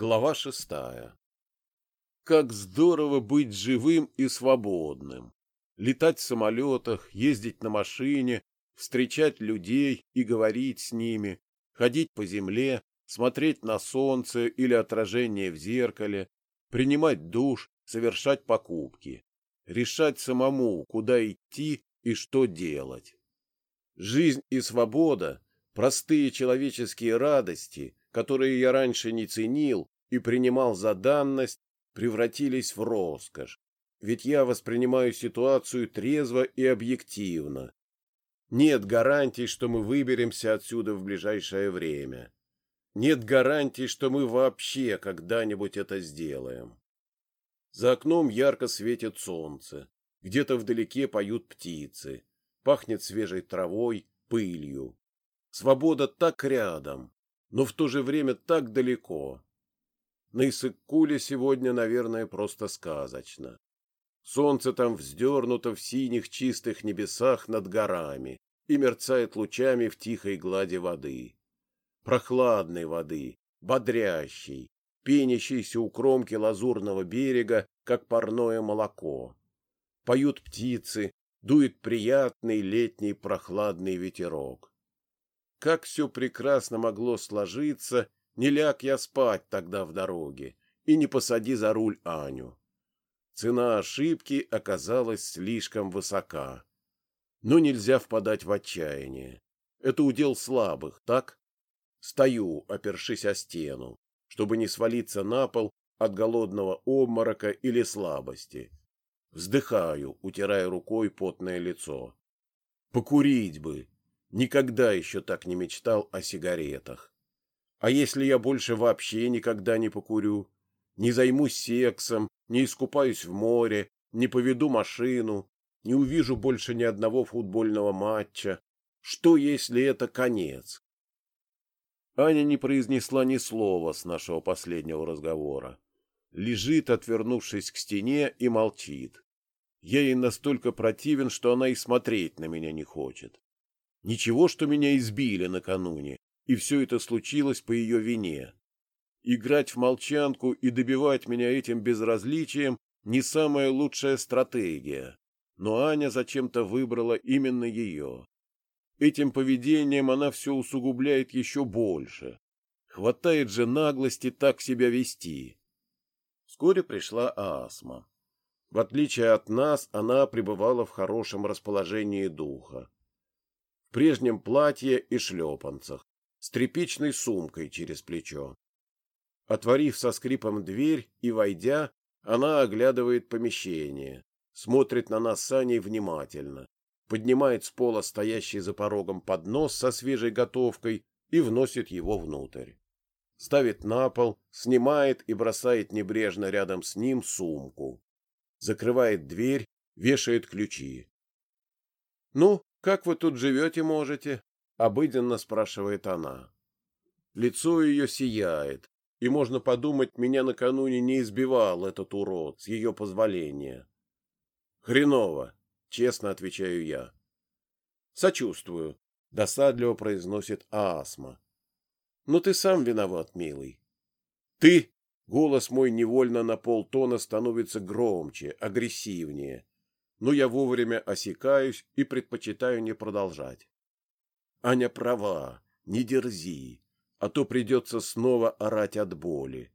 Глава шестая. Как здорово быть живым и свободным. Летать в самолетах, ездить на машине, встречать людей и говорить с ними, ходить по земле, смотреть на солнце или отражение в зеркале, принимать душ, совершать покупки, решать самому, куда идти и что делать. Жизнь и свобода – простые человеческие радости, которые я раньше не ценил и принимал за данность, превратились в роскошь, ведь я воспринимаю ситуацию трезво и объективно. Нет гарантий, что мы выберемся отсюда в ближайшее время. Нет гарантий, что мы вообще когда-нибудь это сделаем. За окном ярко светит солнце, где-то вдалеке поют птицы, пахнет свежей травой, пылью. Свобода так рядом, но в то же время так далеко. На Иссык-Куле сегодня, наверное, просто сказочно. Солнце там вздернуто в синих чистых небесах над горами и мерцает лучами в тихой глади воды. Прохладной воды, бодрящей, пенящейся у кромки лазурного берега, как парное молоко. Поют птицы, дует приятный летний прохладный ветерок. Как все прекрасно могло сложиться, не ляг я спать тогда в дороге и не посади за руль Аню. Цена ошибки оказалась слишком высока. Но нельзя впадать в отчаяние. Это удел слабых, так? Стою, опершись о стену, чтобы не свалиться на пол от голодного обморока или слабости. Вздыхаю, утирая рукой потное лицо. Покурить бы, Никогда еще так не мечтал о сигаретах. А если я больше вообще никогда не покурю, не займусь сексом, не искупаюсь в море, не поведу машину, не увижу больше ни одного футбольного матча, что если это конец? Аня не произнесла ни слова с нашего последнего разговора. Лежит, отвернувшись к стене, и молчит. Я ей настолько противен, что она и смотреть на меня не хочет. Ничего, что меня избили накануне, и все это случилось по ее вине. Играть в молчанку и добивать меня этим безразличием не самая лучшая стратегия, но Аня зачем-то выбрала именно ее. Этим поведением она все усугубляет еще больше. Хватает же наглости так себя вести. Вскоре пришла Асма. В отличие от нас, она пребывала в хорошем расположении духа в прежнем платье и шлепанцах, с тряпичной сумкой через плечо. Отворив со скрипом дверь и войдя, она оглядывает помещение, смотрит на нас с Аней внимательно, поднимает с пола стоящий за порогом поднос со свежей готовкой и вносит его внутрь. Ставит на пол, снимает и бросает небрежно рядом с ним сумку. Закрывает дверь, вешает ключи. — Ну, «Как вы тут живете можете?» — обыденно спрашивает она. Лицо ее сияет, и можно подумать, меня накануне не избивал этот урод, с ее позволения. «Хреново», — честно отвечаю я. «Сочувствую», — досадливо произносит Асма. «Ну ты сам виноват, милый». «Ты!» — голос мой невольно на полтона становится громче, агрессивнее но я вовремя осекаюсь и предпочитаю не продолжать. Аня права, не дерзи, а то придется снова орать от боли.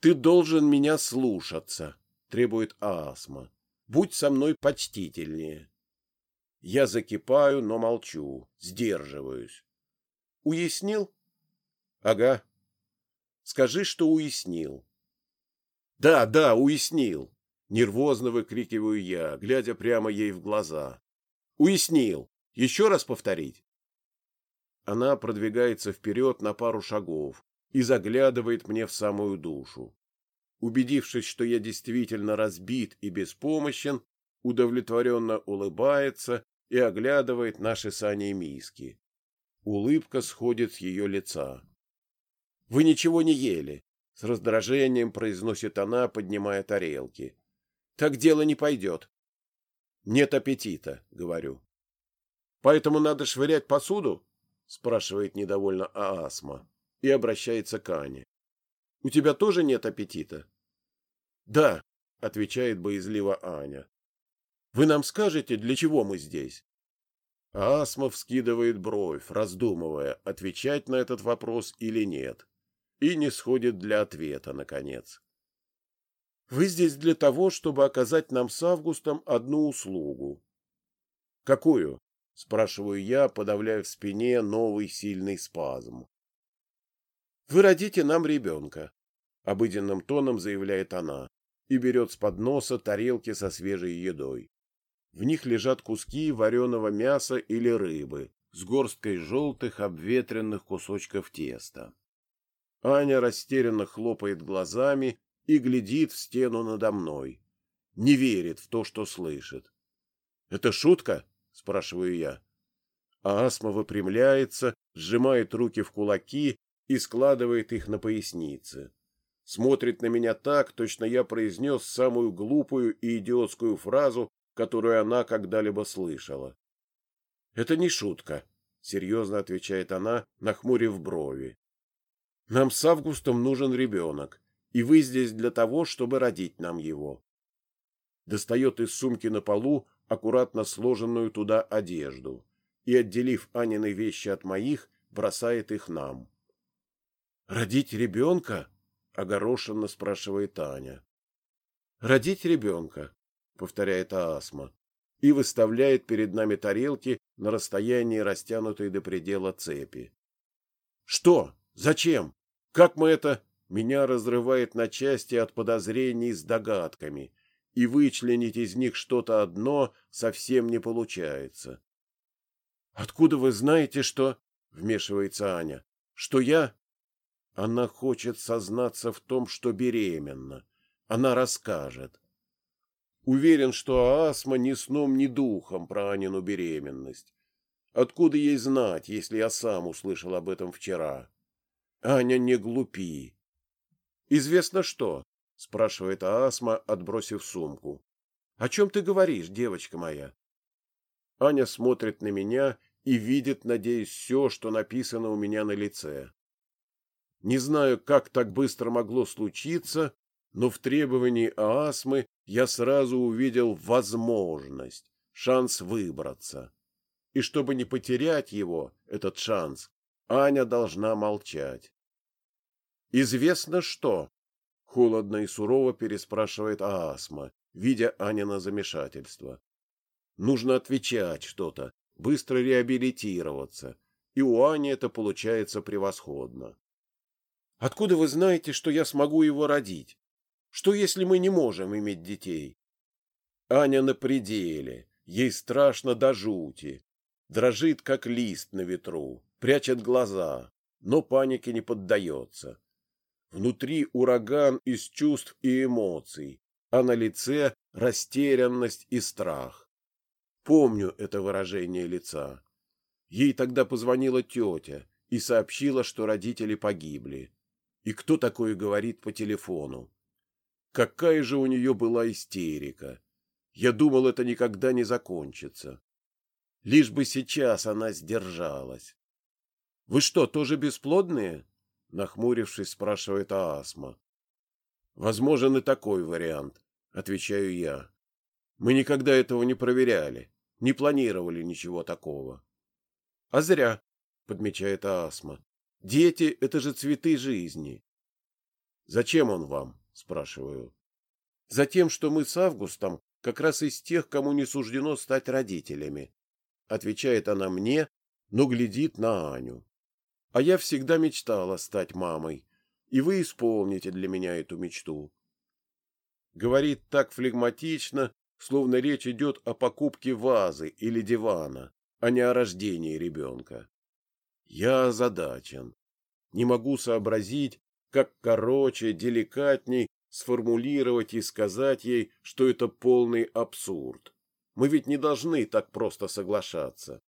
«Ты должен меня слушаться», — требует Асма. «Будь со мной почтительнее». Я закипаю, но молчу, сдерживаюсь. «Уяснил?» «Ага». «Скажи, что уяснил». «Да, да, уяснил. Нервозно выкрикиваю я, глядя прямо ей в глаза. «Уяснил! Еще раз повторить!» Она продвигается вперед на пару шагов и заглядывает мне в самую душу. Убедившись, что я действительно разбит и беспомощен, удовлетворенно улыбается и оглядывает наши сани миски. Улыбка сходит с ее лица. «Вы ничего не ели!» — с раздражением произносит она, поднимая тарелки. Так дело не пойдет. Нет аппетита, говорю. Поэтому надо швырять посуду? Спрашивает недовольно Аасма и обращается к Ане. У тебя тоже нет аппетита? Да, отвечает боязливо Аня. Вы нам скажете, для чего мы здесь? Асмов скидывает бровь, раздумывая, отвечать на этот вопрос или нет, и не сходит для ответа, наконец. Вы здесь для того, чтобы оказать нам с Августом одну услугу. Какую? спрашиваю я, подавляя в спине новый сильный спазм. Вы родите нам ребенка, обыденным тоном заявляет она и берет с подноса тарелки со свежей едой. В них лежат куски вареного мяса или рыбы с горсткой желтых обветренных кусочков теста. Аня растерянно хлопает глазами и глядит в стену надо мной. Не верит в то, что слышит. «Это шутка?» — спрашиваю я. А Асма выпрямляется, сжимает руки в кулаки и складывает их на пояснице. Смотрит на меня так, точно я произнес самую глупую и идиотскую фразу, которую она когда-либо слышала. «Это не шутка», — серьезно отвечает она, нахмурив брови. «Нам с Августом нужен ребенок, и вы здесь для того, чтобы родить нам его». Достает из сумки на полу аккуратно сложенную туда одежду и, отделив Анины вещи от моих, бросает их нам. «Родить ребенка?» — огорошенно спрашивает Аня. «Родить ребенка», — повторяет Асма, и выставляет перед нами тарелки на расстоянии растянутой до предела цепи. «Что? Зачем? Как мы это...» Меня разрывает на части от подозрений с догадками, и вычленить из них что-то одно совсем не получается. «Откуда вы знаете, что...» — вмешивается Аня. «Что я...» Она хочет сознаться в том, что беременна. Она расскажет. Уверен, что Асма ни сном, ни духом про Анину беременность. Откуда ей знать, если я сам услышал об этом вчера? Аня, не глупи. Известно что? спрашивает Асма, отбросив сумку. О чем ты говоришь, девочка моя? Аня смотрит на меня и видит, надеюсь, все, что написано у меня на лице. Не знаю, как так быстро могло случиться, но в требовании Аасмы я сразу увидел возможность, шанс выбраться. И чтобы не потерять его, этот шанс, Аня должна молчать. «Известно что?» — холодно и сурово переспрашивает Аасма, видя Анина замешательство. «Нужно отвечать что-то, быстро реабилитироваться, и у Ани это получается превосходно». «Откуда вы знаете, что я смогу его родить?» Что, если мы не можем иметь детей? Аня на пределе, ей страшно до жути, дрожит, как лист на ветру, прячет глаза, но панике не поддается. Внутри ураган из чувств и эмоций, а на лице растерянность и страх. Помню это выражение лица. Ей тогда позвонила тетя и сообщила, что родители погибли. И кто такое говорит по телефону? Какая же у нее была истерика! Я думал, это никогда не закончится. Лишь бы сейчас она сдержалась. — Вы что, тоже бесплодные? — нахмурившись, спрашивает Асма. — Возможен и такой вариант, — отвечаю я. Мы никогда этого не проверяли, не планировали ничего такого. — А зря, — подмечает Асма. — Дети — это же цветы жизни. — Зачем он вам? спрашиваю. Затем, что мы с Августом как раз из тех, кому не суждено стать родителями. Отвечает она мне, но глядит на Аню. А я всегда мечтала стать мамой, и вы исполните для меня эту мечту. Говорит так флегматично, словно речь идет о покупке вазы или дивана, а не о рождении ребенка. Я озадачен. Не могу сообразить, как короче, деликатней сформулировать и сказать ей, что это полный абсурд. Мы ведь не должны так просто соглашаться.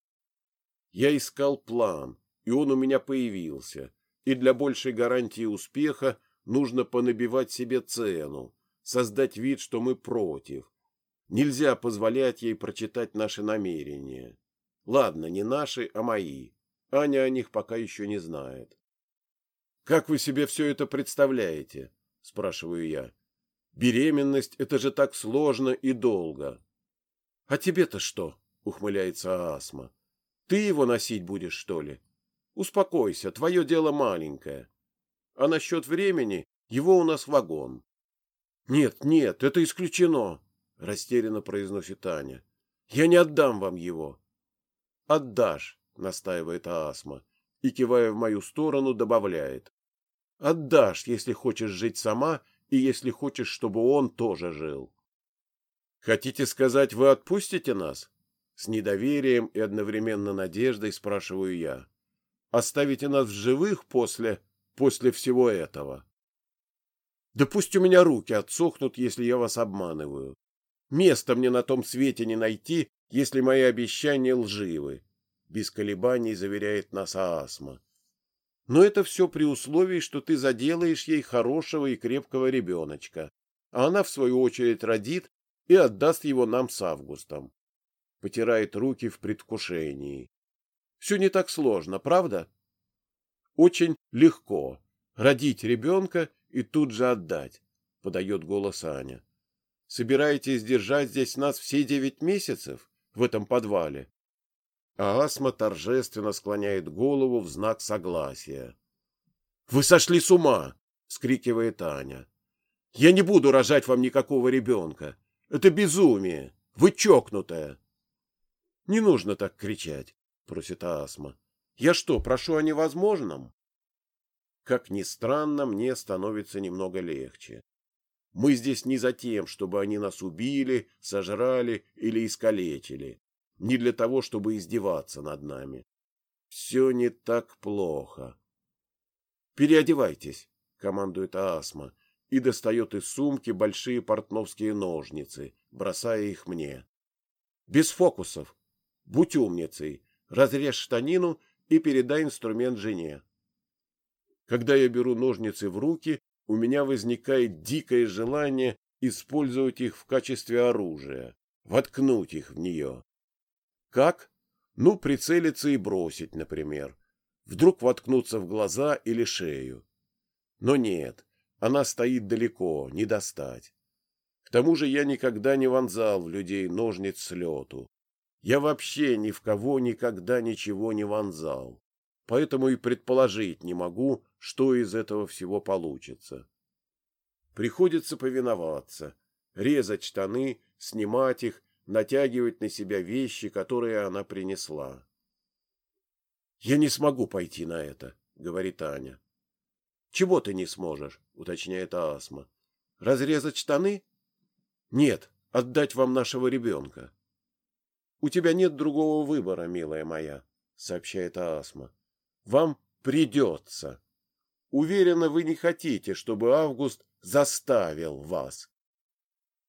Я искал план, и он у меня появился, и для большей гарантии успеха нужно понабивать себе цену, создать вид, что мы против. Нельзя позволять ей прочитать наши намерения. Ладно, не наши, а мои. Аня о них пока еще не знает. Как вы себе все это представляете? Спрашиваю я. Беременность — это же так сложно и долго. А тебе-то что? Ухмыляется Асма. Ты его носить будешь, что ли? Успокойся, твое дело маленькое. А насчет времени его у нас вагон. Нет, нет, это исключено, растерянно произносит Таня. Я не отдам вам его. Отдашь, настаивает Асма и, кивая в мою сторону, добавляет. Отдашь, если хочешь жить сама и если хочешь, чтобы он тоже жил. Хотите сказать, вы отпустите нас? С недоверием и одновременно надеждой спрашиваю я. Оставите нас в живых после... после всего этого? Да пусть у меня руки отсохнут, если я вас обманываю. Места мне на том свете не найти, если мои обещания лживы. Без колебаний заверяет нас Аасма. Но это все при условии, что ты заделаешь ей хорошего и крепкого ребеночка, а она, в свою очередь, родит и отдаст его нам с Августом. Потирает руки в предвкушении. Все не так сложно, правда? Очень легко. Родить ребенка и тут же отдать, подает голос Аня. Собираетесь держать здесь нас все девять месяцев в этом подвале? А Асма торжественно склоняет голову в знак согласия. «Вы сошли с ума!» — скрикивает Аня. «Я не буду рожать вам никакого ребенка. Это безумие! Вы чокнутая!» «Не нужно так кричать», — просит Асма. «Я что, прошу о невозможном?» Как ни странно, мне становится немного легче. Мы здесь не за тем, чтобы они нас убили, сожрали или искалечили не для того, чтобы издеваться над нами. Все не так плохо. «Переодевайтесь», — командует Асма и достает из сумки большие портновские ножницы, бросая их мне. «Без фокусов. Будь умницей. Разрежь штанину и передай инструмент жене». Когда я беру ножницы в руки, у меня возникает дикое желание использовать их в качестве оружия, воткнуть их в нее. Как? Ну, прицелиться и бросить, например. Вдруг воткнуться в глаза или шею. Но нет, она стоит далеко, не достать. К тому же я никогда не вонзал в людей ножниц с лету. Я вообще ни в кого никогда ничего не вонзал. Поэтому и предположить не могу, что из этого всего получится. Приходится повиноваться, резать штаны, снимать их натягивать на себя вещи, которые она принесла. «Я не смогу пойти на это», — говорит Аня. «Чего ты не сможешь?» — уточняет Асма. «Разрезать штаны?» «Нет, отдать вам нашего ребенка». «У тебя нет другого выбора, милая моя», — сообщает Асма. «Вам придется. Уверена, вы не хотите, чтобы Август заставил вас».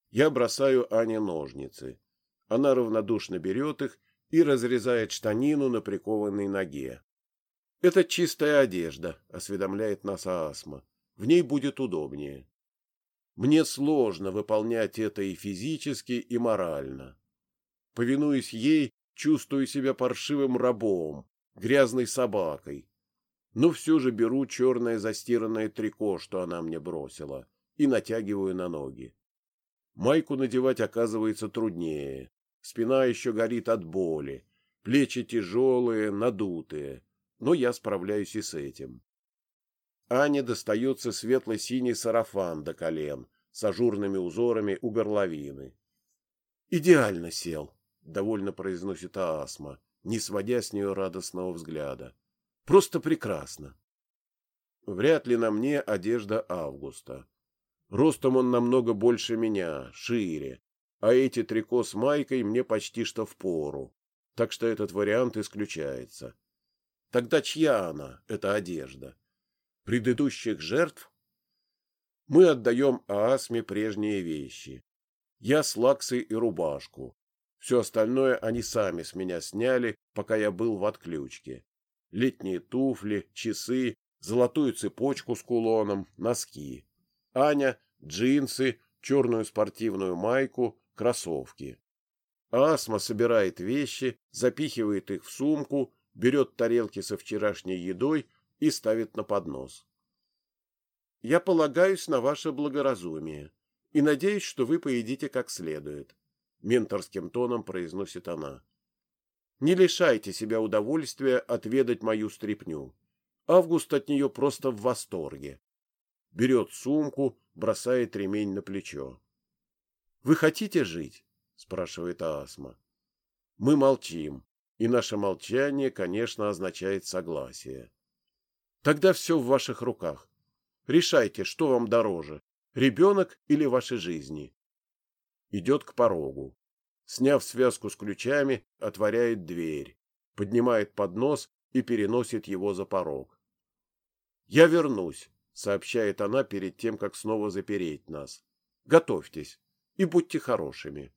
Я бросаю Ане ножницы. Она равнодушно берет их и разрезает штанину на прикованной ноге. «Это чистая одежда», — осведомляет нас Асма. «В ней будет удобнее». Мне сложно выполнять это и физически, и морально. Повинуясь ей, чувствую себя паршивым рабом, грязной собакой. Но все же беру черное застиранное трико, что она мне бросила, и натягиваю на ноги. Майку надевать оказывается труднее. Спина еще горит от боли, плечи тяжелые, надутые, но я справляюсь и с этим. Ане достается светло-синий сарафан до колен с ажурными узорами у горловины. «Идеально сел», — довольно произносит Асма, не сводя с нее радостного взгляда. «Просто прекрасно». Вряд ли на мне одежда Августа. Ростом он намного больше меня, шире, а эти трико с майкой мне почти что в пору, так что этот вариант исключается. Тогда чья она, эта одежда? Предыдущих жертв? Мы отдаем Аасме прежние вещи. Я с лаксой и рубашку. Все остальное они сами с меня сняли, пока я был в отключке. Летние туфли, часы, золотую цепочку с кулоном, носки. Аня, джинсы, черную спортивную майку, кроссовки. Асма собирает вещи, запихивает их в сумку, берет тарелки со вчерашней едой и ставит на поднос. я полагаюсь на ваше благоразумие и надеюсь, что вы поедите как следует, — менторским тоном произносит она. Не лишайте себя удовольствия отведать мою стряпню. Август от нее просто в восторге. Берет сумку, бросает ремень на плечо. — Вы хотите жить? — спрашивает Асма. Мы молчим, и наше молчание, конечно, означает согласие. Тогда все в ваших руках. Решайте, что вам дороже, ребенок или ваши жизни. Идет к порогу. Сняв связку с ключами, отворяет дверь, поднимает поднос и переносит его за порог. «Я вернусь», — сообщает она перед тем, как снова запереть нас. «Готовьтесь и будьте хорошими».